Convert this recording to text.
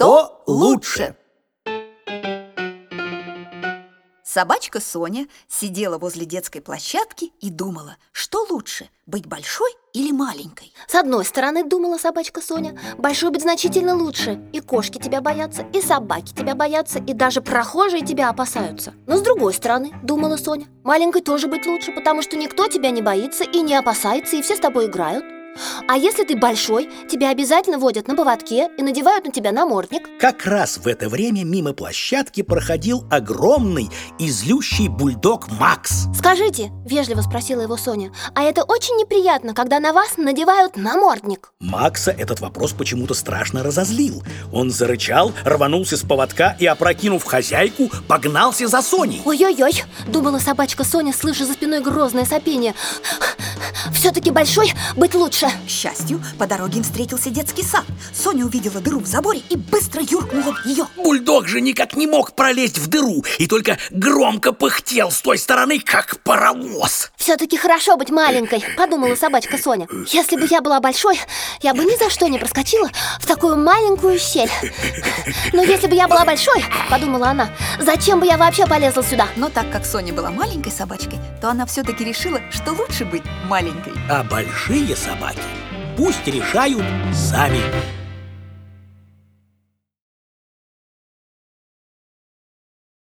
Кто лучше? Собачка Соня сидела возле детской площадки и думала, что лучше, быть большой или маленькой. С одной стороны, думала собачка Соня, большой быть значительно лучше. И кошки тебя боятся, и собаки тебя боятся, и даже прохожие тебя опасаются. Но с другой стороны, думала Соня, маленькой тоже быть лучше, потому что никто тебя не боится и не опасается, и все с тобой играют. А если ты большой, тебя обязательно водят на поводке и надевают на тебя намордник. Как раз в это время мимо площадки проходил огромный и злющий бульдог Макс. Скажите, вежливо спросила его Соня, а это очень неприятно, когда на вас надевают намордник. Макса этот вопрос почему-то страшно разозлил. Он зарычал, рванулся с поводка и, опрокинув хозяйку, погнался за Соней. Ой-ой-ой, думала собачка Соня, слыша за спиной грозное сопение. Все-таки большой быть лучше. К счастью, по дороге им встретился детский сад. Соня увидела дыру в заборе и быстро юркнула в нее. Бульдог же никак не мог пролезть в дыру и только громко пыхтел с той стороны, как паровоз. Все-таки хорошо быть маленькой, подумала собачка Соня. Если бы я была большой, я бы ни за что не проскочила в такую маленькую щель. Но если бы я была большой, подумала она, зачем бы я вообще полезла сюда? Но так как Соня была маленькой собачкой, то она все-таки решила, что лучше быть маленькой. А большие собаки пусть решают сами.